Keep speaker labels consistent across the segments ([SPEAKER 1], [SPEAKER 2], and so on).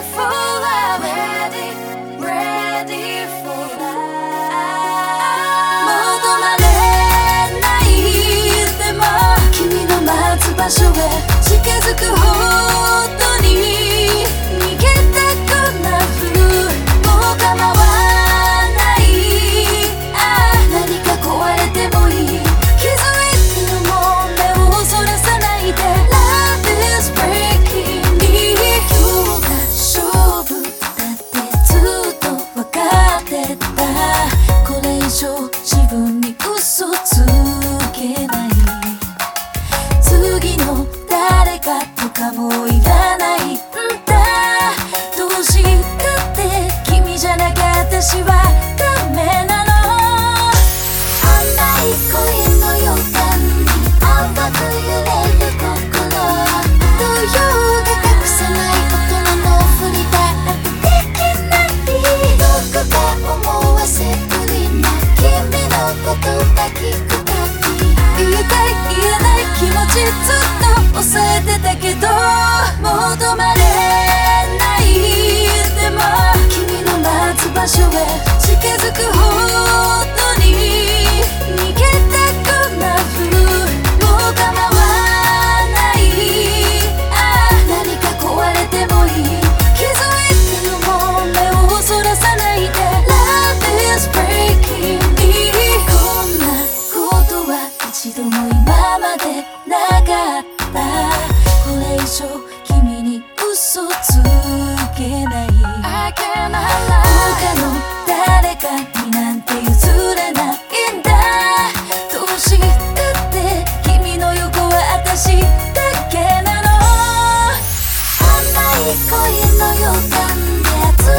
[SPEAKER 1] beautiful 私は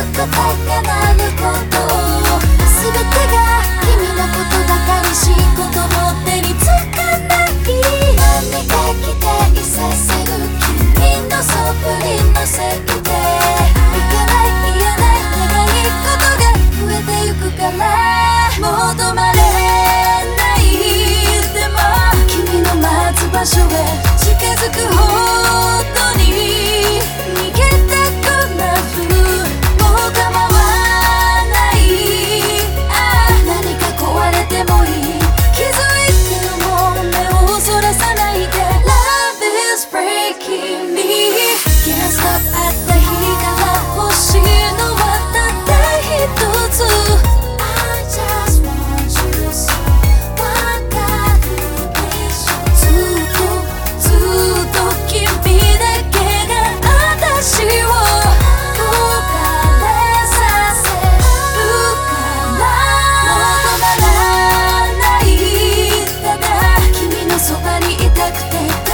[SPEAKER 1] く答がること全てが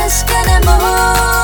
[SPEAKER 1] aşkına boğ